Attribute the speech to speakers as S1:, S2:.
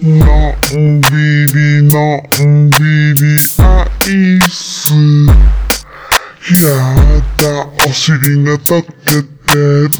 S1: のんびりのんびりアイス。やだお尻が溶けてる。